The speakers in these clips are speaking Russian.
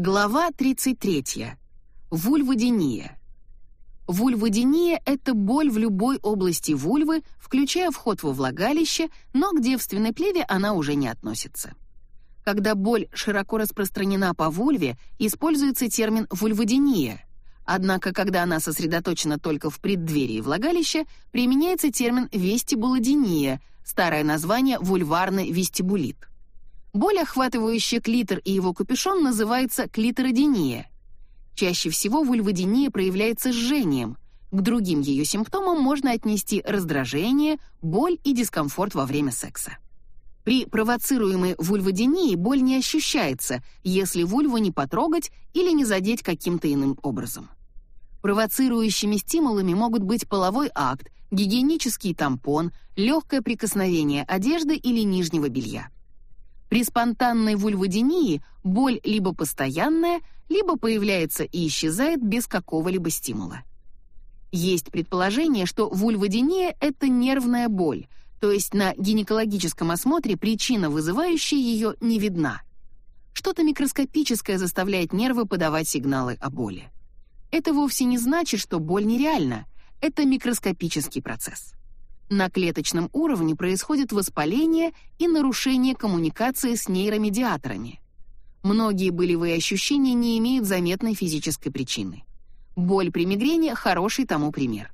Глава 33. Вульводиния. Вульводиния – это боль в любой области вульвы, включая вход во влагалище, но к девственной плеве она уже не относится. Когда боль широко распространена по вульве, используется термин вульводиния. Однако, когда она сосредоточена только в преддверии влагалища, применяется термин вестибулодиния, старое название вульварный вестибулит. Боль, охватывающая клитор и его капюшон, называется клитородиния. Чаще всего вульводиния проявляется жжением. К другим ее симптомам можно отнести раздражение, боль и дискомфорт во время секса. При провоцируемой вульводинии боль не ощущается, если вульву не потрогать или не задеть каким-то иным образом. Провоцирующими стимулами могут быть половой акт, гигиенический тампон, легкое прикосновение одежды или нижнего белья. При спонтанной вульводинии боль либо постоянная, либо появляется и исчезает без какого-либо стимула. Есть предположение, что вульводиния — это нервная боль, то есть на гинекологическом осмотре причина, вызывающая ее, не видна. Что-то микроскопическое заставляет нервы подавать сигналы о боли. Это вовсе не значит, что боль нереальна. Это микроскопический процесс. На клеточном уровне происходит воспаление и нарушение коммуникации с нейромедиаторами. Многие болевые ощущения не имеют заметной физической причины. Боль при мигрени – хороший тому пример.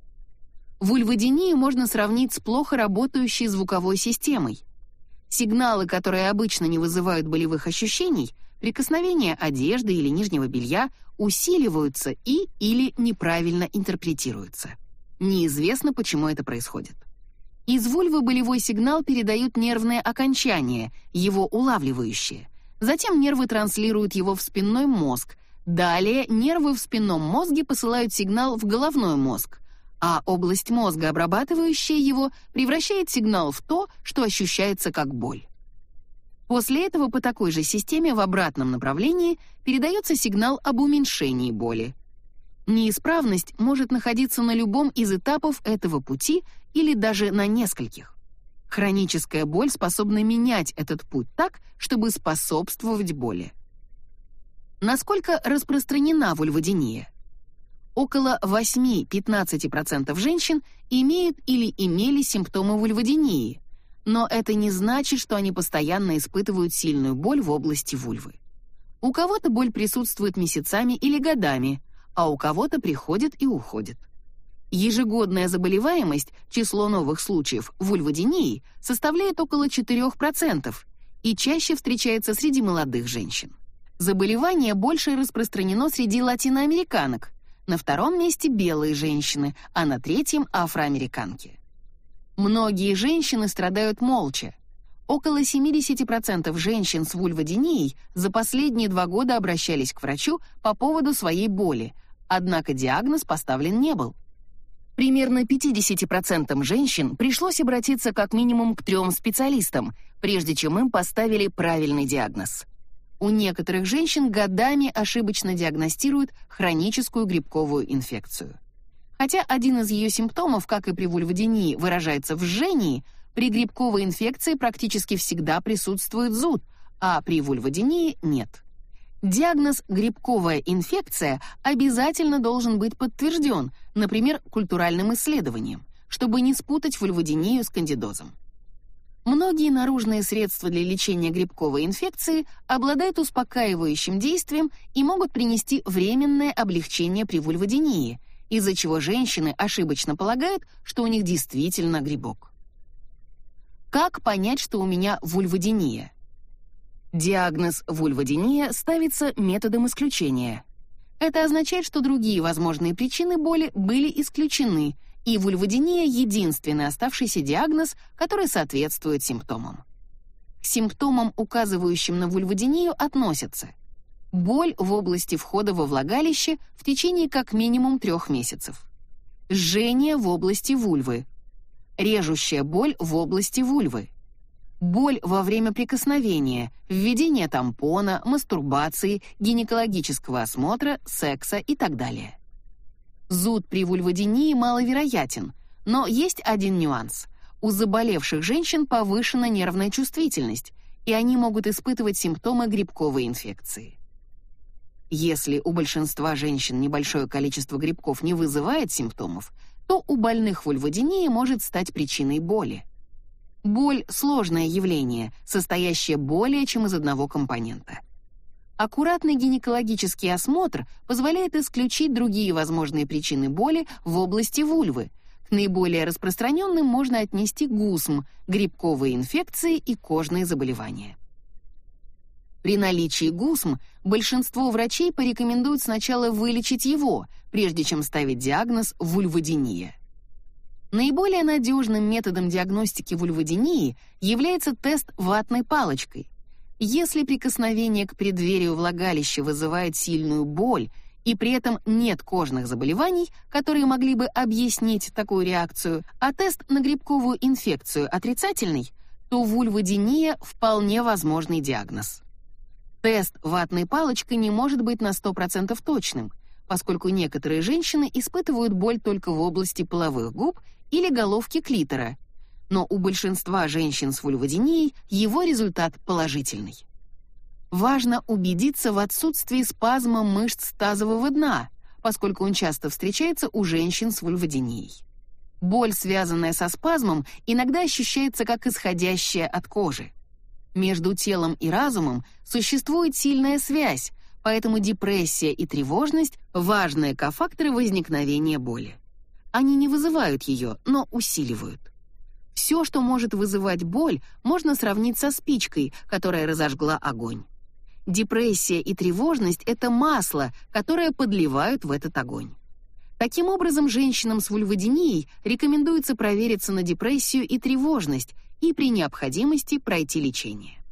Вульводинию можно сравнить с плохо работающей звуковой системой. Сигналы, которые обычно не вызывают болевых ощущений, прикосновение одежды или нижнего белья, усиливаются и или неправильно интерпретируются. Неизвестно, почему это происходит. Из вульвы болевой сигнал передают нервные окончания, его улавливающие. Затем нервы транслируют его в спинной мозг. Далее нервы в спинном мозге посылают сигнал в головной мозг, а область мозга, обрабатывающая его, превращает сигнал в то, что ощущается как боль. После этого по такой же системе в обратном направлении передается сигнал об уменьшении боли. Неисправность может находиться на любом из этапов этого пути или даже на нескольких. Хроническая боль способна менять этот путь так, чтобы способствовать боли. Насколько распространена вульводиния? Около 8-15% женщин имеют или имели симптомы вульводинии, но это не значит, что они постоянно испытывают сильную боль в области вульвы. У кого-то боль присутствует месяцами или годами – а у кого-то приходит и уходит. Ежегодная заболеваемость, число новых случаев вульводинии составляет около 4% и чаще встречается среди молодых женщин. Заболевание больше распространено среди латиноамериканок, на втором месте белые женщины, а на третьем афроамериканки. Многие женщины страдают молча. Около 70% женщин с вульводинией за последние два года обращались к врачу по поводу своей боли, однако диагноз поставлен не был. Примерно 50% женщин пришлось обратиться как минимум к трем специалистам, прежде чем им поставили правильный диагноз. У некоторых женщин годами ошибочно диагностируют хроническую грибковую инфекцию. Хотя один из ее симптомов, как и при вульводинии, выражается в жжении, при грибковой инфекции практически всегда присутствует зуд, а при вульводинии нет. Диагноз «грибковая инфекция» обязательно должен быть подтвержден, например, культуральным исследованием, чтобы не спутать вульводинию с кандидозом. Многие наружные средства для лечения грибковой инфекции обладают успокаивающим действием и могут принести временное облегчение при вульводинии, из-за чего женщины ошибочно полагают, что у них действительно грибок. Как понять, что у меня вульводиния? Диагноз вульводиния ставится методом исключения. Это означает, что другие возможные причины боли были исключены, и вульводиния — единственный оставшийся диагноз, который соответствует симптомам. К симптомам, указывающим на вульводинию, относятся боль в области входа во влагалище в течение как минимум трех месяцев, жжение в области вульвы, режущая боль в области вульвы, боль во время прикосновения, введения тампона, мастурбации, гинекологического осмотра, секса и так далее. Зуд при вульводинии маловероятен, но есть один нюанс. У заболевших женщин повышена нервная чувствительность, и они могут испытывать симптомы грибковой инфекции. Если у большинства женщин небольшое количество грибков не вызывает симптомов, то у больных вульводинией может стать причиной боли. Боль — сложное явление, состоящее более чем из одного компонента. Аккуратный гинекологический осмотр позволяет исключить другие возможные причины боли в области вульвы. К наиболее распространенным можно отнести гусм, грибковые инфекции и кожные заболевания. При наличии гусм большинство врачей порекомендуют сначала вылечить его, прежде чем ставить диагноз вульводиния. Наиболее надежным методом диагностики вульводинии является тест ватной палочкой. Если прикосновение к преддверию влагалища вызывает сильную боль и при этом нет кожных заболеваний, которые могли бы объяснить такую реакцию, а тест на грибковую инфекцию отрицательный, то вульводиния вполне возможный диагноз. Тест ватной палочкой не может быть на 100% точным, поскольку некоторые женщины испытывают боль только в области половых губ или головки клитора, но у большинства женщин с вульводинией его результат положительный. Важно убедиться в отсутствии спазма мышц тазового дна, поскольку он часто встречается у женщин с вульводинией. Боль, связанная со спазмом, иногда ощущается как исходящая от кожи. Между телом и разумом существует сильная связь, поэтому депрессия и тревожность — важные кофакторы возникновения боли. Они не вызывают ее, но усиливают. Все, что может вызывать боль, можно сравнить со спичкой, которая разожгла огонь. Депрессия и тревожность — это масло, которое подливают в этот огонь. Таким образом, женщинам с вульводинией рекомендуется провериться на депрессию и тревожность и при необходимости пройти лечение.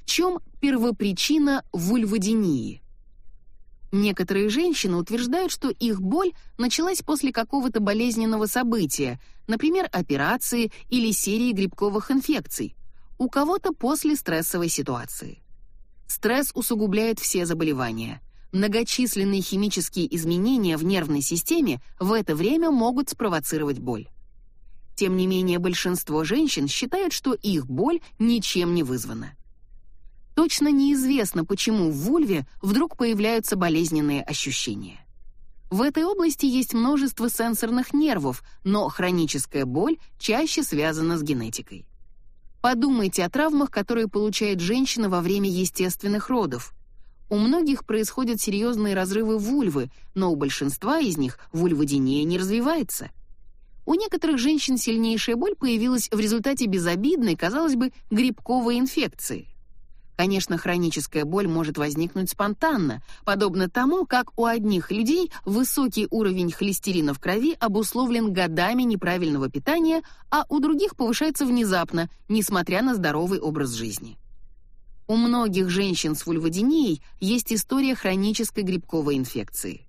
В чем первопричина вульводинии? Некоторые женщины утверждают, что их боль началась после какого-то болезненного события, например, операции или серии грибковых инфекций. У кого-то после стрессовой ситуации. Стресс усугубляет все заболевания. Многочисленные химические изменения в нервной системе в это время могут спровоцировать боль. Тем не менее, большинство женщин считают, что их боль ничем не вызвана. Точно неизвестно, почему в вульве вдруг появляются болезненные ощущения. В этой области есть множество сенсорных нервов, но хроническая боль чаще связана с генетикой. Подумайте о травмах, которые получает женщина во время естественных родов. У многих происходят серьезные разрывы вульвы, но у большинства из них вульводиния не развивается – у некоторых женщин сильнейшая боль появилась в результате безобидной, казалось бы, грибковой инфекции. Конечно, хроническая боль может возникнуть спонтанно, подобно тому, как у одних людей высокий уровень холестерина в крови обусловлен годами неправильного питания, а у других повышается внезапно, несмотря на здоровый образ жизни. У многих женщин с вульводинией есть история хронической грибковой инфекции.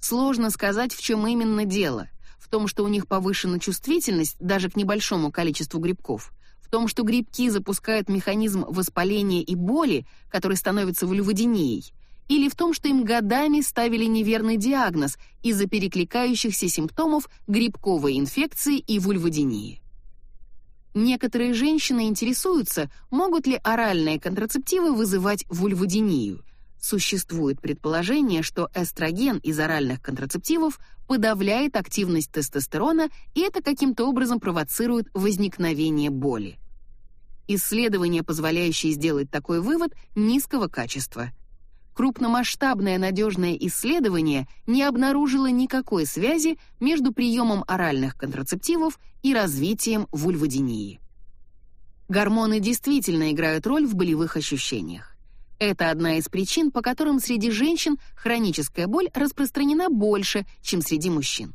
Сложно сказать, в чем именно дело в том, что у них повышена чувствительность даже к небольшому количеству грибков, том, что грибки запускают механизм воспаления и боли, который становится вульводинией, или в том, что им годами ставили неверный диагноз из-за перекликающихся симптомов грибковой инфекции и вульводинии. Некоторые женщины интересуются, могут ли оральные контрацептивы вызывать вульводинию – Существует предположение, что эстроген из оральных контрацептивов подавляет активность тестостерона, и это каким-то образом провоцирует возникновение боли. Исследования, позволяющие сделать такой вывод, низкого качества. Крупномасштабное надежное исследование не обнаружило никакой связи между приемом оральных контрацептивов и развитием вульводинии. Гормоны действительно играют роль в болевых ощущениях. Это одна из причин, по которым среди женщин хроническая боль распространена больше, чем среди мужчин.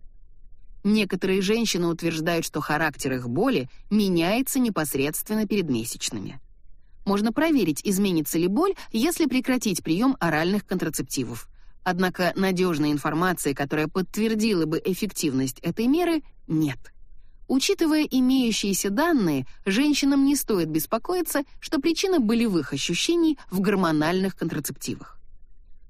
Некоторые женщины утверждают, что характер их боли меняется непосредственно перед месячными. Можно проверить, изменится ли боль, если прекратить прием оральных контрацептивов. Однако надежной информации, которая подтвердила бы эффективность этой меры, нет. Учитывая имеющиеся данные, женщинам не стоит беспокоиться, что причина болевых ощущений в гормональных контрацептивах.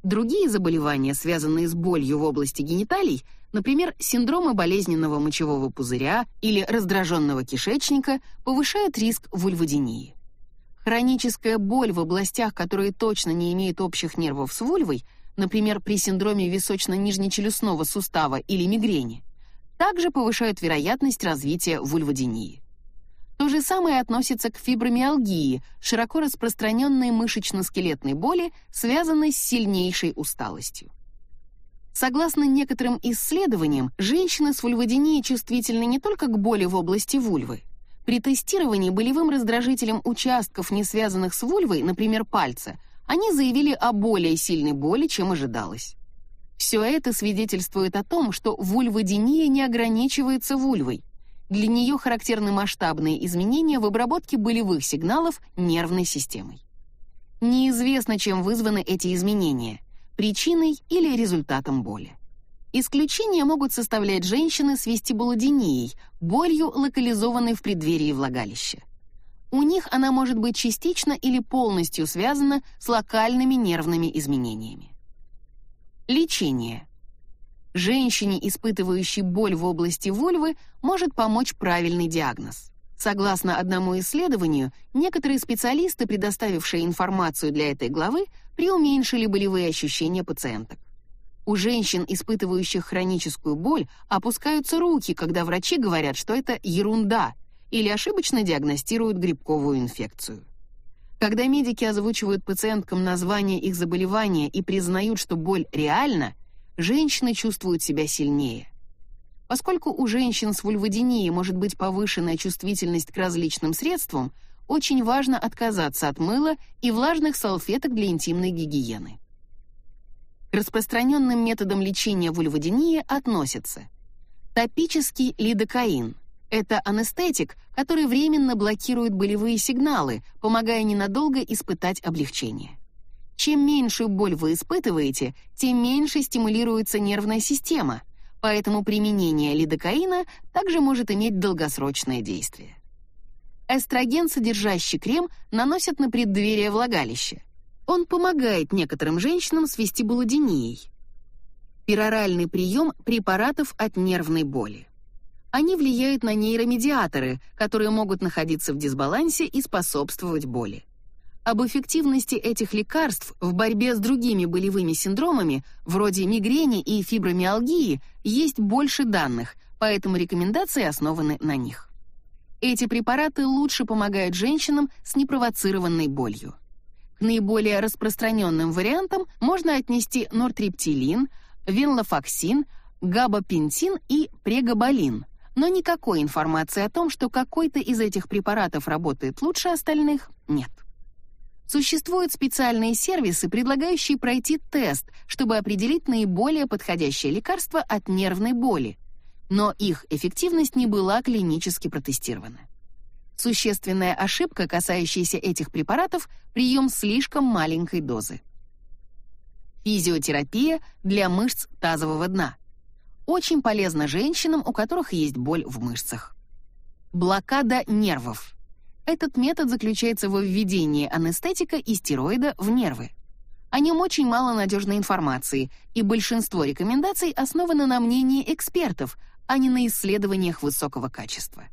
Другие заболевания, связанные с болью в области гениталий, например, синдромы болезненного мочевого пузыря или раздраженного кишечника, повышают риск вульводинии. Хроническая боль в областях, которые точно не имеют общих нервов с вульвой, например, при синдроме височно-нижнечелюстного сустава или мигрени, также повышают вероятность развития вульводинии. То же самое относится к фибромиалгии, широко распространенной мышечно-скелетной боли, связанной с сильнейшей усталостью. Согласно некоторым исследованиям, женщины с вульводинией чувствительны не только к боли в области вульвы, при тестировании болевым раздражителем участков, не связанных с вульвой, например, пальца, они заявили о более сильной боли, чем ожидалось. Все это свидетельствует о том, что вульводиния не ограничивается вульвой. Для нее характерны масштабные изменения в обработке болевых сигналов нервной системой. Неизвестно, чем вызваны эти изменения – причиной или результатом боли. Исключения могут составлять женщины с вестибулодинией, болью, локализованной в преддверии влагалища. У них она может быть частично или полностью связана с локальными нервными изменениями. Лечение. Женщине, испытывающей боль в области вульвы, может помочь правильный диагноз. Согласно одному исследованию, некоторые специалисты, предоставившие информацию для этой главы, преуменьшили болевые ощущения пациенток. У женщин, испытывающих хроническую боль, опускаются руки, когда врачи говорят, что это ерунда, или ошибочно диагностируют грибковую инфекцию. Когда медики озвучивают пациенткам название их заболевания и признают, что боль реальна, женщины чувствуют себя сильнее. Поскольку у женщин с вульводинией может быть повышенная чувствительность к различным средствам, очень важно отказаться от мыла и влажных салфеток для интимной гигиены. К распространенным методам лечения вульводинии относятся топический лидокаин. Это анестетик, который временно блокирует болевые сигналы, помогая ненадолго испытать облегчение. Чем меньшую боль вы испытываете, тем меньше стимулируется нервная система, поэтому применение лидокаина также может иметь долгосрочное действие. Эстроген, содержащий крем, наносят на преддверие влагалища. Он помогает некоторым женщинам с вестибулодинией. Пероральный прием препаратов от нервной боли. Они влияют на нейромедиаторы, которые могут находиться в дисбалансе и способствовать боли. Об эффективности этих лекарств в борьбе с другими болевыми синдромами, вроде мигрени и фибромиалгии, есть больше данных, поэтому рекомендации основаны на них. Эти препараты лучше помогают женщинам с непровоцированной болью наиболее распространенным вариантам можно отнести нортриптилин, венлофоксин, габапентин и прегабалин. Но никакой информации о том, что какой-то из этих препаратов работает лучше остальных, нет. Существуют специальные сервисы, предлагающие пройти тест, чтобы определить наиболее подходящее лекарство от нервной боли, но их эффективность не была клинически протестирована. Существенная ошибка, касающаяся этих препаратов, прием слишком маленькой дозы. Физиотерапия для мышц тазового дна. Очень полезна женщинам, у которых есть боль в мышцах. Блокада нервов. Этот метод заключается во введении анестетика и стероида в нервы. О нем очень мало надежной информации, и большинство рекомендаций основано на мнении экспертов, а не на исследованиях высокого качества.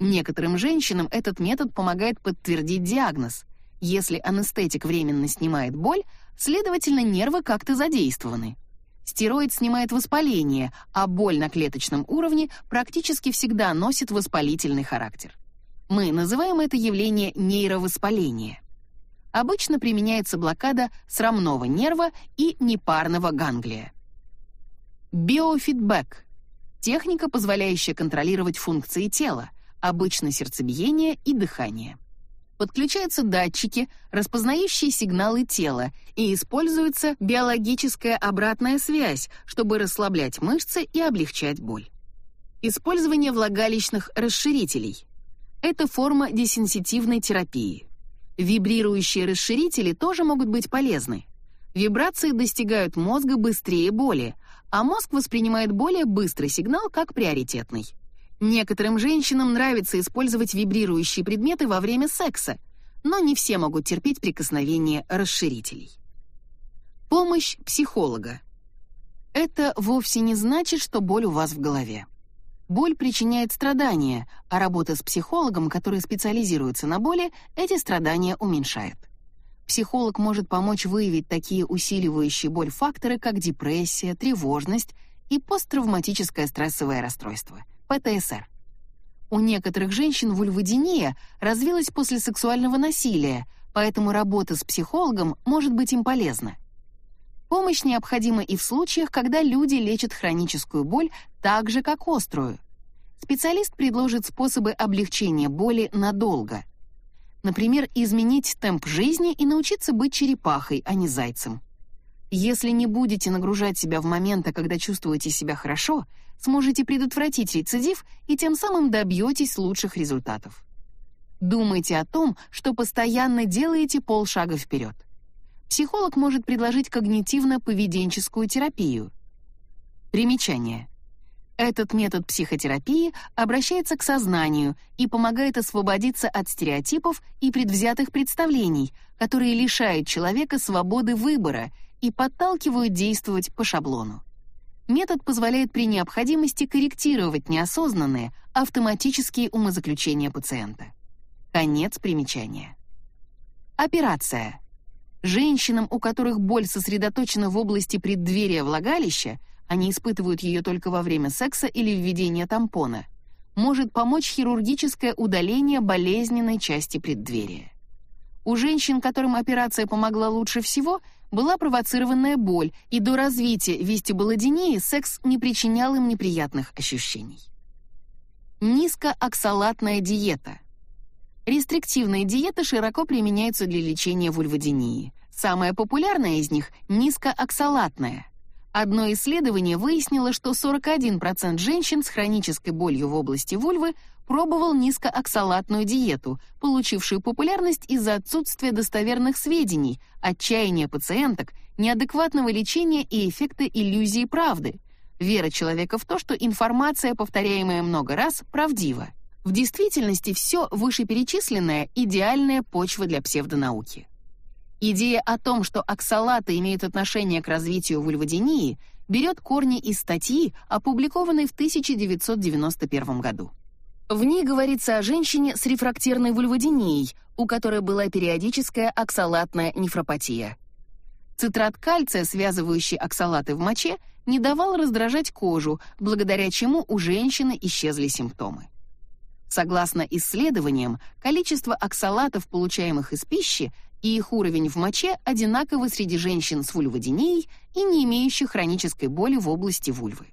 Некоторым женщинам этот метод помогает подтвердить диагноз. Если анестетик временно снимает боль, следовательно, нервы как-то задействованы. Стероид снимает воспаление, а боль на клеточном уровне практически всегда носит воспалительный характер. Мы называем это явление нейровоспаление. Обычно применяется блокада срамного нерва и непарного ганглия. Биофидбэк — техника, позволяющая контролировать функции тела, обычно сердцебиение и дыхание. Подключаются датчики, распознающие сигналы тела, и используется биологическая обратная связь, чтобы расслаблять мышцы и облегчать боль. Использование влагалищных расширителей. Это форма десенситивной терапии. Вибрирующие расширители тоже могут быть полезны. Вибрации достигают мозга быстрее боли, а мозг воспринимает более быстрый сигнал как приоритетный. Некоторым женщинам нравится использовать вибрирующие предметы во время секса, но не все могут терпеть прикосновение расширителей. Помощь психолога. Это вовсе не значит, что боль у вас в голове. Боль причиняет страдания, а работа с психологом, который специализируется на боли, эти страдания уменьшает. Психолог может помочь выявить такие усиливающие боль факторы, как депрессия, тревожность и посттравматическое стрессовое расстройство, ПТСР. У некоторых женщин вульводиния развилась после сексуального насилия, поэтому работа с психологом может быть им полезна. Помощь необходима и в случаях, когда люди лечат хроническую боль так же, как острую. Специалист предложит способы облегчения боли надолго. Например, изменить темп жизни и научиться быть черепахой, а не зайцем. Если не будете нагружать себя в моменты, когда чувствуете себя хорошо, сможете предотвратить рецидив и тем самым добьетесь лучших результатов. Думайте о том, что постоянно делаете полшага вперед психолог может предложить когнитивно-поведенческую терапию. Примечание. Этот метод психотерапии обращается к сознанию и помогает освободиться от стереотипов и предвзятых представлений, которые лишают человека свободы выбора и подталкивают действовать по шаблону. Метод позволяет при необходимости корректировать неосознанные автоматические умозаключения пациента. Конец примечания. Операция. Женщинам, у которых боль сосредоточена в области преддверия влагалища, они испытывают ее только во время секса или введения тампона, может помочь хирургическое удаление болезненной части преддверия. У женщин, которым операция помогла лучше всего, была провоцированная боль, и до развития вестибулодинии секс не причинял им неприятных ощущений. Низкооксалатная диета – Рестриктивные диеты широко применяются для лечения вульводинии. Самая популярная из них – низкооксалатная. Одно исследование выяснило, что 41% женщин с хронической болью в области вульвы пробовал низкооксалатную диету, получившую популярность из-за отсутствия достоверных сведений, отчаяния пациенток, неадекватного лечения и эффекта иллюзии правды. Вера человека в то, что информация, повторяемая много раз, правдива. В действительности все вышеперечисленное — идеальная почва для псевдонауки. Идея о том, что оксалаты имеют отношение к развитию вульводинии, берет корни из статьи, опубликованной в 1991 году. В ней говорится о женщине с рефрактерной вульводинией, у которой была периодическая оксалатная нефропатия. Цитрат кальция, связывающий оксалаты в моче, не давал раздражать кожу, благодаря чему у женщины исчезли симптомы. Согласно исследованиям, количество оксалатов, получаемых из пищи, и их уровень в моче одинаковы среди женщин с вульводинией и не имеющих хронической боли в области вульвы.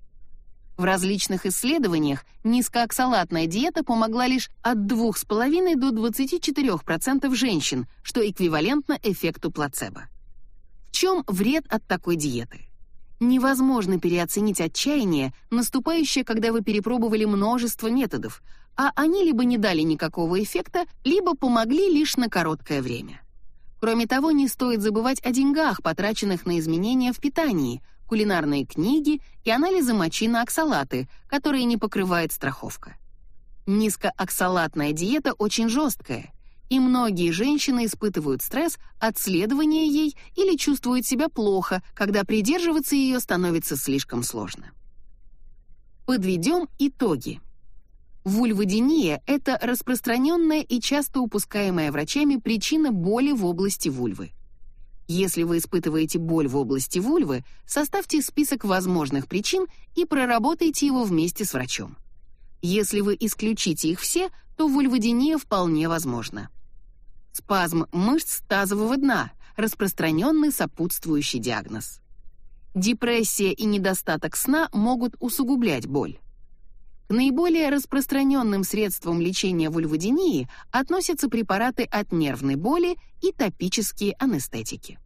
В различных исследованиях низкооксалатная диета помогла лишь от 2,5 до 24% женщин, что эквивалентно эффекту плацебо. В чем вред от такой диеты? Невозможно переоценить отчаяние, наступающее, когда вы перепробовали множество методов, а они либо не дали никакого эффекта, либо помогли лишь на короткое время. Кроме того, не стоит забывать о деньгах, потраченных на изменения в питании, кулинарные книги и анализы мочи на оксалаты, которые не покрывает страховка. Низкооксалатная диета очень жесткая, и многие женщины испытывают стресс от следования ей или чувствуют себя плохо, когда придерживаться ее становится слишком сложно. Подведем итоги. Вульводиния – это распространенная и часто упускаемая врачами причина боли в области вульвы. Если вы испытываете боль в области вульвы, составьте список возможных причин и проработайте его вместе с врачом. Если вы исключите их все, то вульводиния вполне возможна. Спазм мышц тазового дна – распространенный сопутствующий диагноз. Депрессия и недостаток сна могут усугублять боль. К наиболее распространенным средствам лечения вульводинии относятся препараты от нервной боли и топические анестетики.